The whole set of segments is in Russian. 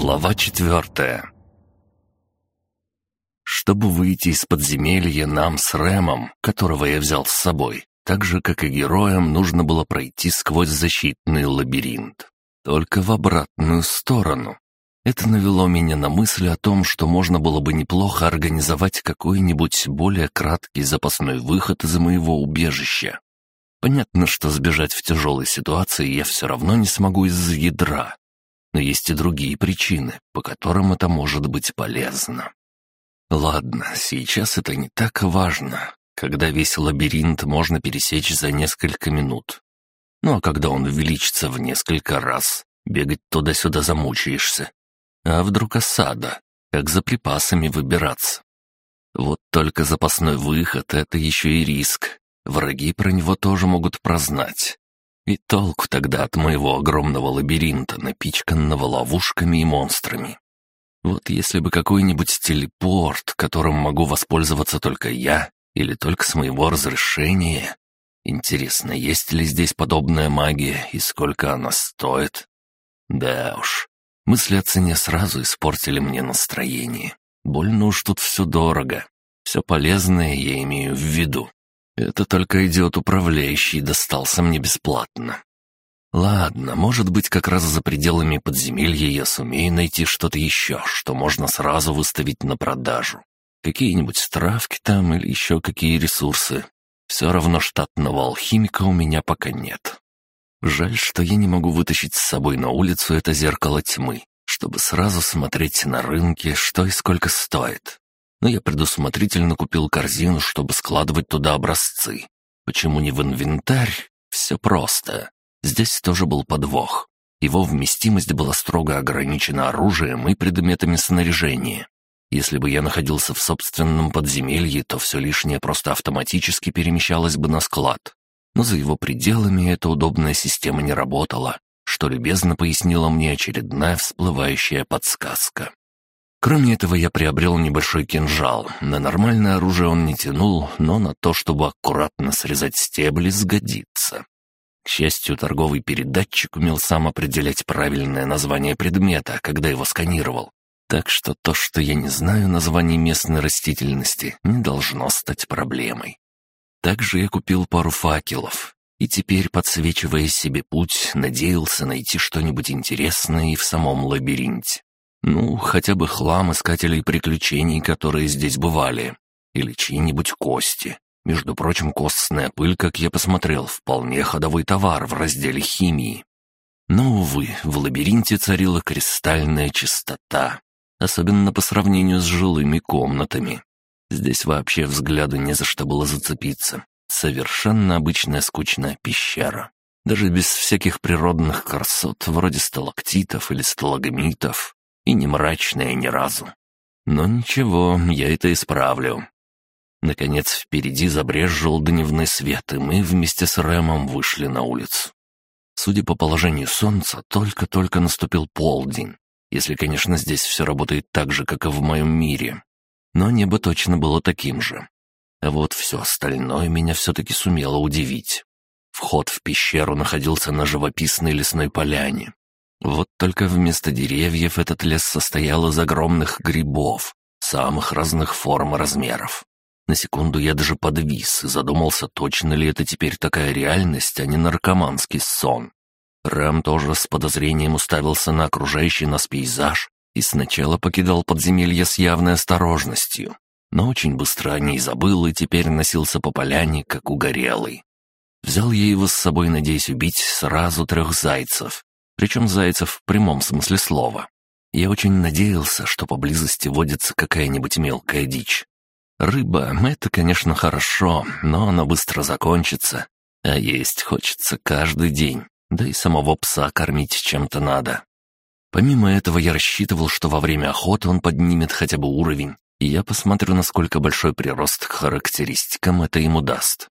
Глава четвертая Чтобы выйти из подземелья, нам с Рэмом, которого я взял с собой, так же, как и героям, нужно было пройти сквозь защитный лабиринт. Только в обратную сторону. Это навело меня на мысль о том, что можно было бы неплохо организовать какой-нибудь более краткий запасной выход из моего убежища. Понятно, что сбежать в тяжелой ситуации я все равно не смогу из-за ядра. Но есть и другие причины, по которым это может быть полезно. Ладно, сейчас это не так важно, когда весь лабиринт можно пересечь за несколько минут. Ну а когда он увеличится в несколько раз, бегать туда-сюда замучаешься. А вдруг осада? Как за припасами выбираться? Вот только запасной выход — это еще и риск. Враги про него тоже могут прознать. И толку тогда от моего огромного лабиринта, напичканного ловушками и монстрами. Вот если бы какой-нибудь телепорт, которым могу воспользоваться только я, или только с моего разрешения. Интересно, есть ли здесь подобная магия и сколько она стоит? Да уж, мысли о цене сразу испортили мне настроение. Больно уж тут все дорого. Все полезное я имею в виду. Это только идиот-управляющий достался мне бесплатно. Ладно, может быть, как раз за пределами подземелья я сумею найти что-то еще, что можно сразу выставить на продажу. Какие-нибудь травки там или еще какие ресурсы. Все равно штатного алхимика у меня пока нет. Жаль, что я не могу вытащить с собой на улицу это зеркало тьмы, чтобы сразу смотреть на рынке, что и сколько стоит но я предусмотрительно купил корзину, чтобы складывать туда образцы. Почему не в инвентарь? Все просто. Здесь тоже был подвох. Его вместимость была строго ограничена оружием и предметами снаряжения. Если бы я находился в собственном подземелье, то все лишнее просто автоматически перемещалось бы на склад. Но за его пределами эта удобная система не работала, что любезно пояснила мне очередная всплывающая подсказка. Кроме этого, я приобрел небольшой кинжал. На нормальное оружие он не тянул, но на то, чтобы аккуратно срезать стебли, сгодится. К счастью, торговый передатчик умел сам определять правильное название предмета, когда его сканировал. Так что то, что я не знаю названий местной растительности, не должно стать проблемой. Также я купил пару факелов, и теперь, подсвечивая себе путь, надеялся найти что-нибудь интересное и в самом лабиринте. Ну, хотя бы хлам искателей приключений, которые здесь бывали. Или чьи-нибудь кости. Между прочим, костная пыль, как я посмотрел, вполне ходовой товар в разделе химии. Но, увы, в лабиринте царила кристальная чистота, особенно по сравнению с жилыми комнатами. Здесь вообще взгляду не за что было зацепиться. Совершенно обычная скучная пещера. Даже без всяких природных красот, вроде сталактитов или сталагмитов и не мрачная ни разу. Но ничего, я это исправлю. Наконец впереди забрезжил дневной свет, и мы вместе с Рэмом вышли на улицу. Судя по положению солнца, только-только наступил полдень, если, конечно, здесь все работает так же, как и в моем мире. Но небо точно было таким же. А вот все остальное меня все-таки сумело удивить. Вход в пещеру находился на живописной лесной поляне, вот только вместо деревьев этот лес состоял из огромных грибов, самых разных форм и размеров. На секунду я даже подвис и задумался, точно ли это теперь такая реальность, а не наркоманский сон. Рэм тоже с подозрением уставился на окружающий нас пейзаж и сначала покидал подземелье с явной осторожностью, но очень быстро о ней забыл и теперь носился по поляне, как угорелый. Взял я его с собой, надеясь убить сразу трех зайцев, причем зайцев в прямом смысле слова. Я очень надеялся, что поблизости водится какая-нибудь мелкая дичь. Рыба — это, конечно, хорошо, но она быстро закончится, а есть хочется каждый день, да и самого пса кормить чем-то надо. Помимо этого я рассчитывал, что во время охоты он поднимет хотя бы уровень, и я посмотрю, насколько большой прирост к характеристикам это ему даст.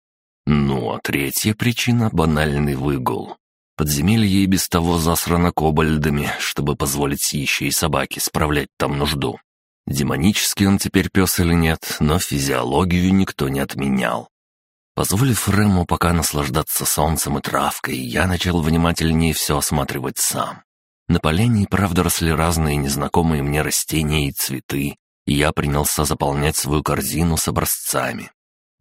Ну, а третья причина — банальный выгул. Подземелье и без того засрано кобальдами, чтобы позволить еще и собаке справлять там нужду. Демонический он теперь пес или нет, но физиологию никто не отменял. Позволив Рэму пока наслаждаться солнцем и травкой, я начал внимательнее все осматривать сам. На поляне, правда, росли разные незнакомые мне растения и цветы, и я принялся заполнять свою корзину с образцами.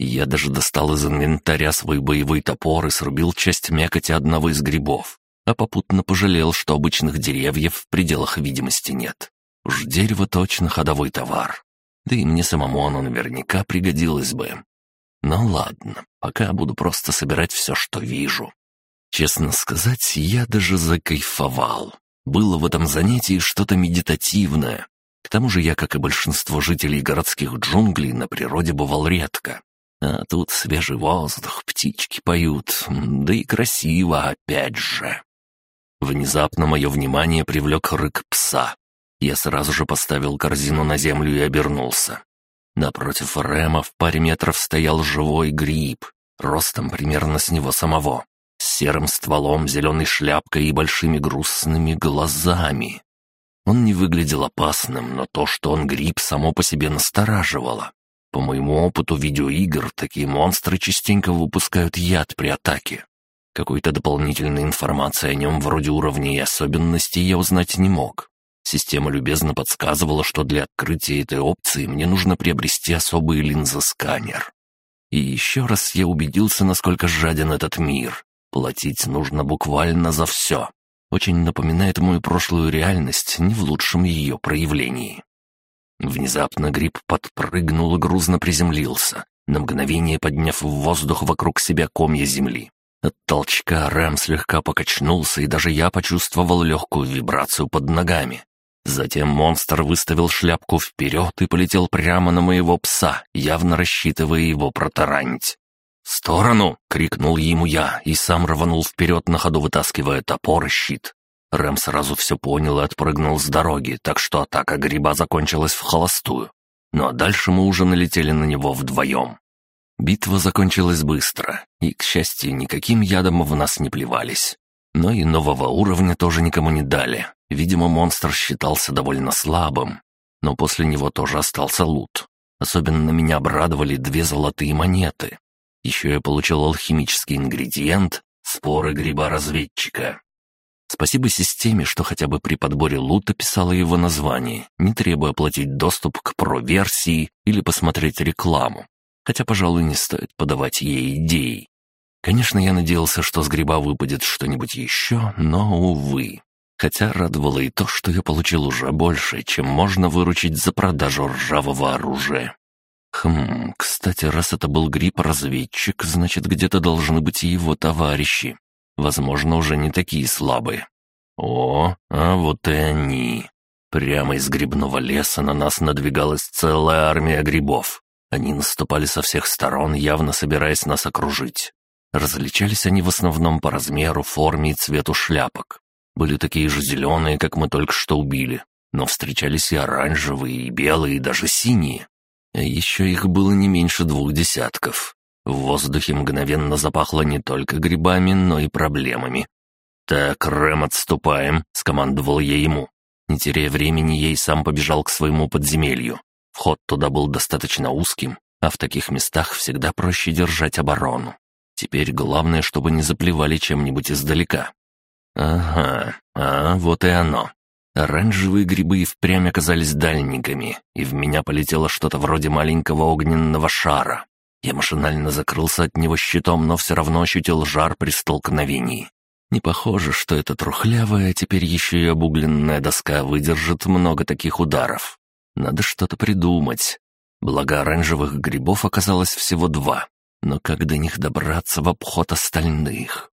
Я даже достал из инвентаря свой боевой топор и срубил часть мякоти одного из грибов, а попутно пожалел, что обычных деревьев в пределах видимости нет. Уж дерево точно ходовой товар. Да и мне самому оно наверняка пригодилось бы. Ну ладно, пока буду просто собирать все, что вижу. Честно сказать, я даже закайфовал. Было в этом занятии что-то медитативное. К тому же я, как и большинство жителей городских джунглей, на природе бывал редко. А тут свежий воздух, птички поют, да и красиво опять же. Внезапно мое внимание привлек рык пса. Я сразу же поставил корзину на землю и обернулся. Напротив Рэма в паре метров стоял живой гриб, ростом примерно с него самого, с серым стволом, зеленой шляпкой и большими грустными глазами. Он не выглядел опасным, но то, что он гриб, само по себе настораживало. По моему опыту видеоигр, такие монстры частенько выпускают яд при атаке. Какой-то дополнительной информации о нем вроде уровней и особенностей я узнать не мог. Система любезно подсказывала, что для открытия этой опции мне нужно приобрести особый линзосканер. И еще раз я убедился, насколько жаден этот мир. Платить нужно буквально за все. Очень напоминает мою прошлую реальность, не в лучшем ее проявлении. Внезапно гриб подпрыгнул и грузно приземлился, на мгновение подняв в воздух вокруг себя комья земли. От толчка Рэм слегка покачнулся, и даже я почувствовал легкую вибрацию под ногами. Затем монстр выставил шляпку вперед и полетел прямо на моего пса, явно рассчитывая его протаранить. «В сторону!» — крикнул ему я и сам рванул вперед, на ходу вытаскивая топор и щит. Рэм сразу все понял и отпрыгнул с дороги, так что атака гриба закончилась в холостую. Ну а дальше мы уже налетели на него вдвоем. Битва закончилась быстро, и, к счастью, никаким ядом в нас не плевались. Но и нового уровня тоже никому не дали. Видимо, монстр считался довольно слабым. Но после него тоже остался лут. Особенно меня обрадовали две золотые монеты. Еще я получил алхимический ингредиент — споры гриба-разведчика. Спасибо системе, что хотя бы при подборе лута писала его название, не требуя платить доступ к про-версии или посмотреть рекламу. Хотя, пожалуй, не стоит подавать ей идеи. Конечно, я надеялся, что с гриба выпадет что-нибудь еще, но, увы. Хотя радовало и то, что я получил уже больше, чем можно выручить за продажу ржавого оружия. Хм, кстати, раз это был гриб-разведчик, значит, где-то должны быть его товарищи. Возможно, уже не такие слабые. О, а вот и они. Прямо из грибного леса на нас надвигалась целая армия грибов. Они наступали со всех сторон, явно собираясь нас окружить. Различались они в основном по размеру, форме и цвету шляпок. Были такие же зеленые, как мы только что убили, но встречались и оранжевые, и белые, и даже синие. А еще их было не меньше двух десятков. В воздухе мгновенно запахло не только грибами, но и проблемами. «Так, Рэм, отступаем», — скомандовал я ему. Не теряя времени, я и сам побежал к своему подземелью. Вход туда был достаточно узким, а в таких местах всегда проще держать оборону. Теперь главное, чтобы не заплевали чем-нибудь издалека. Ага, а вот и оно. Оранжевые грибы и впрямь оказались дальниками, и в меня полетело что-то вроде маленького огненного шара. Я машинально закрылся от него щитом, но все равно ощутил жар при столкновении. Не похоже, что эта трухлявая, теперь еще и обугленная доска выдержит много таких ударов. Надо что-то придумать. Благо оранжевых грибов оказалось всего два. Но как до них добраться в обход остальных?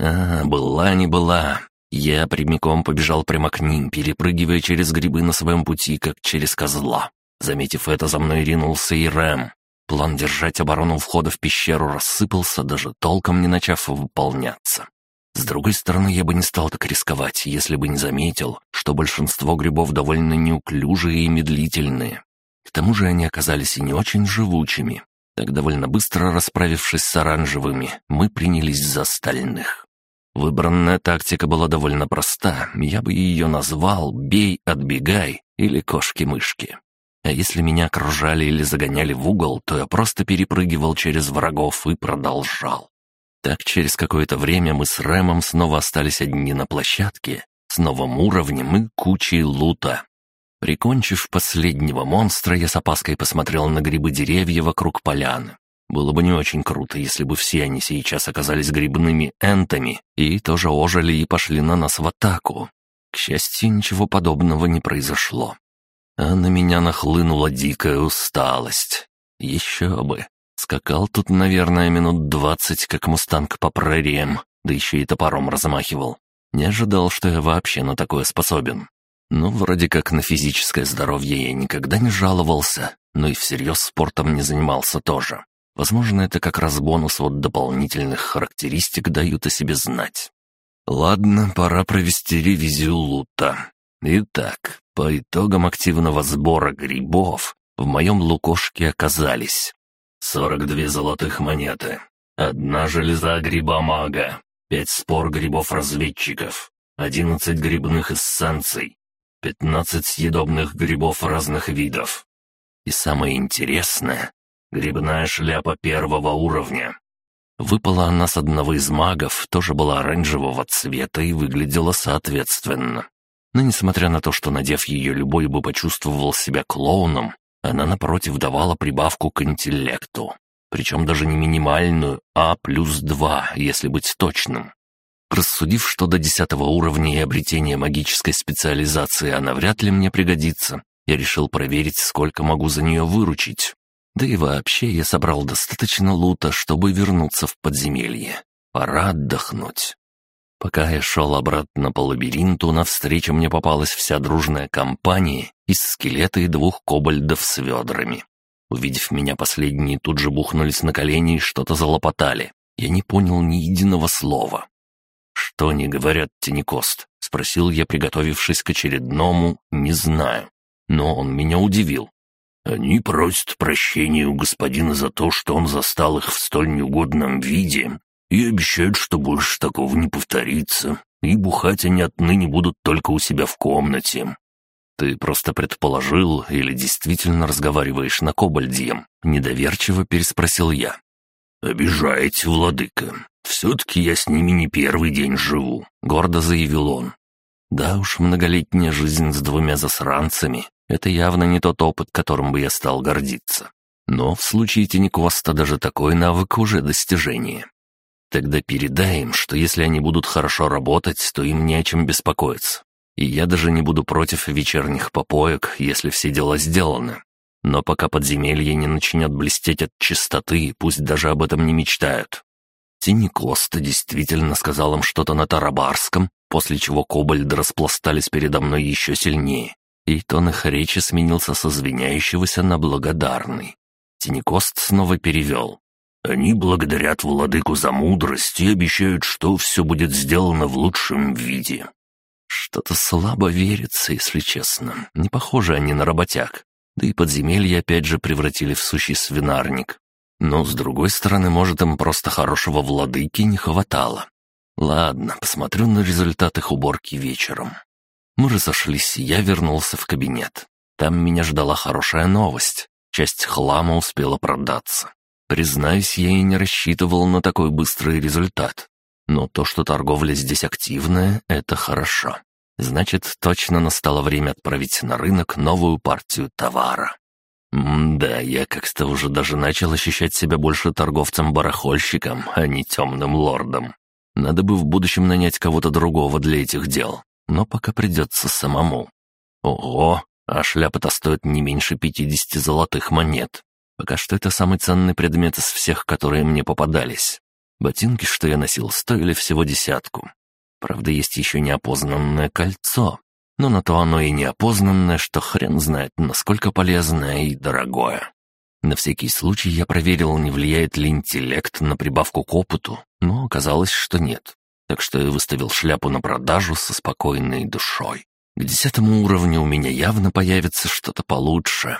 А, была не была. Я прямиком побежал прямо к ним, перепрыгивая через грибы на своем пути, как через козла. Заметив это, за мной ринулся и Рэм. План держать оборону входа в пещеру рассыпался, даже толком не начав выполняться. С другой стороны, я бы не стал так рисковать, если бы не заметил, что большинство грибов довольно неуклюжие и медлительные. К тому же они оказались и не очень живучими. Так довольно быстро расправившись с оранжевыми, мы принялись за остальных. Выбранная тактика была довольно проста, я бы ее назвал «бей, отбегай» или «кошки-мышки». А если меня окружали или загоняли в угол, то я просто перепрыгивал через врагов и продолжал. Так через какое-то время мы с Рэмом снова остались одни на площадке, с новым уровнем и кучей лута. Прикончив последнего монстра, я с опаской посмотрел на грибы-деревья вокруг поляны. Было бы не очень круто, если бы все они сейчас оказались грибными энтами и тоже ожили и пошли на нас в атаку. К счастью, ничего подобного не произошло. А на меня нахлынула дикая усталость. Еще бы. Скакал тут, наверное, минут двадцать, как мустанг по прерьям, да еще и топором размахивал. Не ожидал, что я вообще на такое способен. Ну, вроде как на физическое здоровье я никогда не жаловался, но и всерьез спортом не занимался тоже. Возможно, это как раз бонус от дополнительных характеристик дают о себе знать. Ладно, пора провести ревизию лута. Итак, по итогам активного сбора грибов в моем лукошке оказались 42 золотых монеты, одна железа гриба-мага, пять спор грибов-разведчиков, 11 грибных эссенций, 15 съедобных грибов разных видов. И самое интересное — грибная шляпа первого уровня. Выпала она с одного из магов, тоже была оранжевого цвета и выглядела соответственно. Но несмотря на то, что, надев ее, любой бы почувствовал себя клоуном, она, напротив, давала прибавку к интеллекту. Причем даже не минимальную, а плюс два, если быть точным. Рассудив, что до десятого уровня и обретения магической специализации она вряд ли мне пригодится, я решил проверить, сколько могу за нее выручить. Да и вообще я собрал достаточно лута, чтобы вернуться в подземелье. Пора отдохнуть. Пока я шел обратно по лабиринту, навстречу мне попалась вся дружная компания из скелета и двух кобальдов с ведрами. Увидев меня, последние тут же бухнулись на колени и что-то залопотали. Я не понял ни единого слова. «Что они говорят, Тинекост?» — спросил я, приготовившись к очередному «не знаю». Но он меня удивил. «Они просят прощения у господина за то, что он застал их в столь неугодном виде, и обещают, что больше такого не повторится, и бухать они отныне будут только у себя в комнате». «Ты просто предположил или действительно разговариваешь на кобальдьем?» — недоверчиво переспросил я. «Обижаете, владыка. «Все-таки я с ними не первый день живу», — гордо заявил он. «Да уж, многолетняя жизнь с двумя засранцами — это явно не тот опыт, которым бы я стал гордиться. Но в случае Тинекоста даже такой навык уже достижение. Тогда передай им, что если они будут хорошо работать, то им не о чем беспокоиться. И я даже не буду против вечерних попоек, если все дела сделаны. Но пока подземелье не начнет блестеть от чистоты, пусть даже об этом не мечтают. Тини действительно сказал им что-то на тарабарском, после чего кобальды распластались передо мной еще сильнее, и тон их речи сменился со звеняющегося на благодарный. Тинекост снова перевел. «Они благодарят владыку за мудрость и обещают, что все будет сделано в лучшем виде». Что-то слабо верится, если честно. Не похожи они на работяг. Да и подземелье опять же превратили в сущий свинарник. Но, с другой стороны, может, им просто хорошего владыки не хватало. Ладно, посмотрю на результат их уборки вечером. Мы разошлись, и я вернулся в кабинет. Там меня ждала хорошая новость. Часть хлама успела продаться. Признаюсь, я и не рассчитывал на такой быстрый результат. Но то, что торговля здесь активная, это хорошо. Значит, точно настало время отправить на рынок новую партию товара. М-да, я как-то уже даже начал ощущать себя больше торговцем-барахольщиком, а не темным лордом. Надо бы в будущем нанять кого-то другого для этих дел, но пока придется самому. Ого, а шляпа-то стоит не меньше пятидесяти золотых монет. Пока что это самый ценный предмет из всех, которые мне попадались. Ботинки, что я носил, стоили всего десятку. Правда, есть еще неопознанное кольцо, но на то оно и неопознанное, что хрен знает, насколько полезное и дорогое. На всякий случай я проверил, не влияет ли интеллект на прибавку к опыту, но оказалось, что нет. Так что я выставил шляпу на продажу со спокойной душой. К десятому уровню у меня явно появится что-то получше.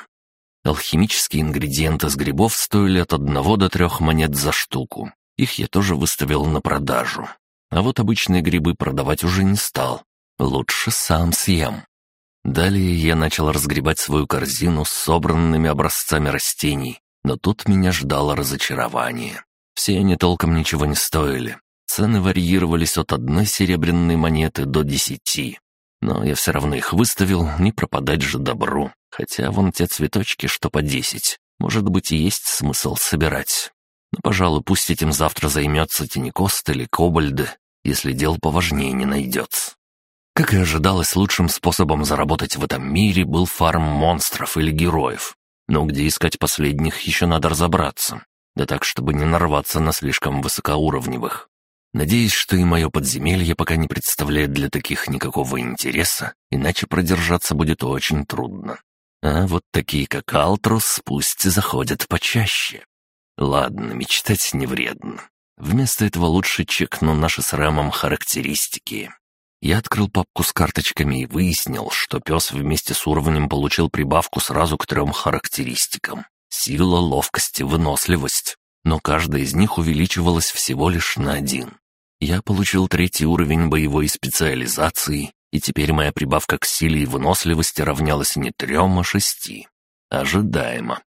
Алхимические ингредиенты с грибов стоили от одного до трех монет за штуку. Их я тоже выставил на продажу. А вот обычные грибы продавать уже не стал. Лучше сам съем. Далее я начал разгребать свою корзину с собранными образцами растений, но тут меня ждало разочарование. Все они толком ничего не стоили. Цены варьировались от одной серебряной монеты до десяти. Но я все равно их выставил, не пропадать же добру. Хотя вон те цветочки, что по десять. Может быть, и есть смысл собирать. Но, пожалуй, пусть этим завтра займется Тинекост или Кобальды, если дел поважнее не найдется. Как и ожидалось, лучшим способом заработать в этом мире был фарм монстров или героев. Но где искать последних, еще надо разобраться. Да так, чтобы не нарваться на слишком высокоуровневых. Надеюсь, что и мое подземелье пока не представляет для таких никакого интереса, иначе продержаться будет очень трудно. А вот такие, как Алтрус, пусть заходят почаще. Ладно, мечтать не вредно. Вместо этого лучше чекну наши с Рэмом характеристики. Я открыл папку с карточками и выяснил, что пес вместе с уровнем получил прибавку сразу к трем характеристикам. Сила, ловкость и выносливость. Но каждая из них увеличивалась всего лишь на один. Я получил третий уровень боевой специализации, и теперь моя прибавка к силе и выносливости равнялась не трем, а шести. Ожидаемо.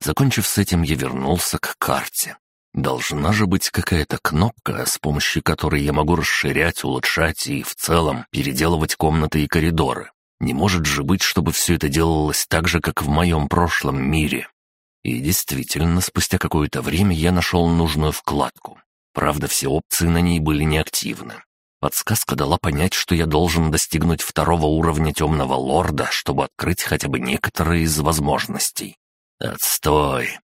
Закончив с этим, я вернулся к карте. Должна же быть какая-то кнопка, с помощью которой я могу расширять, улучшать и, в целом, переделывать комнаты и коридоры. Не может же быть, чтобы все это делалось так же, как в моем прошлом мире. И действительно, спустя какое-то время я нашел нужную вкладку. Правда, все опции на ней были неактивны. Подсказка дала понять, что я должен достигнуть второго уровня темного лорда, чтобы открыть хотя бы некоторые из возможностей. Отстой.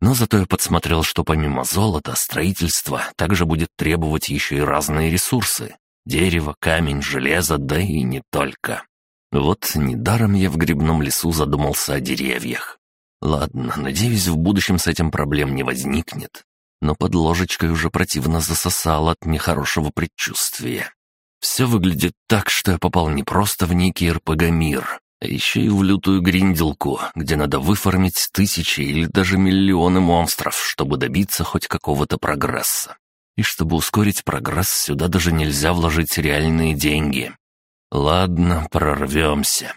Но зато я подсмотрел, что помимо золота, строительство также будет требовать еще и разные ресурсы. Дерево, камень, железо, да и не только. Вот недаром я в грибном лесу задумался о деревьях. Ладно, надеюсь, в будущем с этим проблем не возникнет но под ложечкой уже противно засосало от нехорошего предчувствия. Все выглядит так, что я попал не просто в некий РПГ-мир, а еще и в лютую гринделку, где надо выформить тысячи или даже миллионы монстров, чтобы добиться хоть какого-то прогресса. И чтобы ускорить прогресс, сюда даже нельзя вложить реальные деньги. Ладно, прорвемся.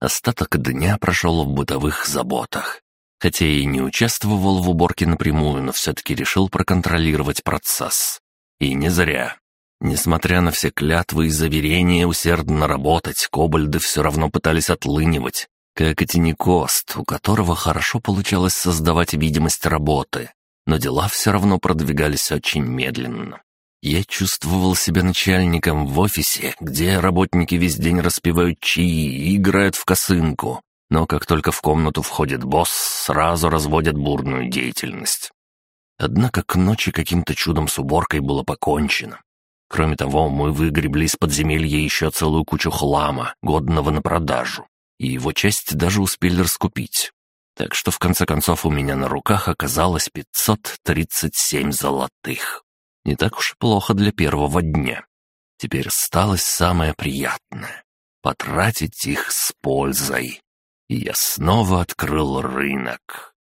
Остаток дня прошел в бытовых заботах. Хотя и не участвовал в уборке напрямую, но все-таки решил проконтролировать процесс. И не зря. Несмотря на все клятвы и заверения усердно работать, кобальды все равно пытались отлынивать, как и Тинекост, у которого хорошо получалось создавать видимость работы, но дела все равно продвигались очень медленно. Я чувствовал себя начальником в офисе, где работники весь день распевают чаи и играют в косынку, но как только в комнату входит босс, сразу разводят бурную деятельность. Однако к ночи каким-то чудом с уборкой было покончено. Кроме того, мы выгребли из подземелья еще целую кучу хлама, годного на продажу, и его часть даже успели раскупить. Так что в конце концов у меня на руках оказалось 537 золотых. Не так уж и плохо для первого дня. Теперь осталось самое приятное — потратить их с пользой я снова открыл рынок.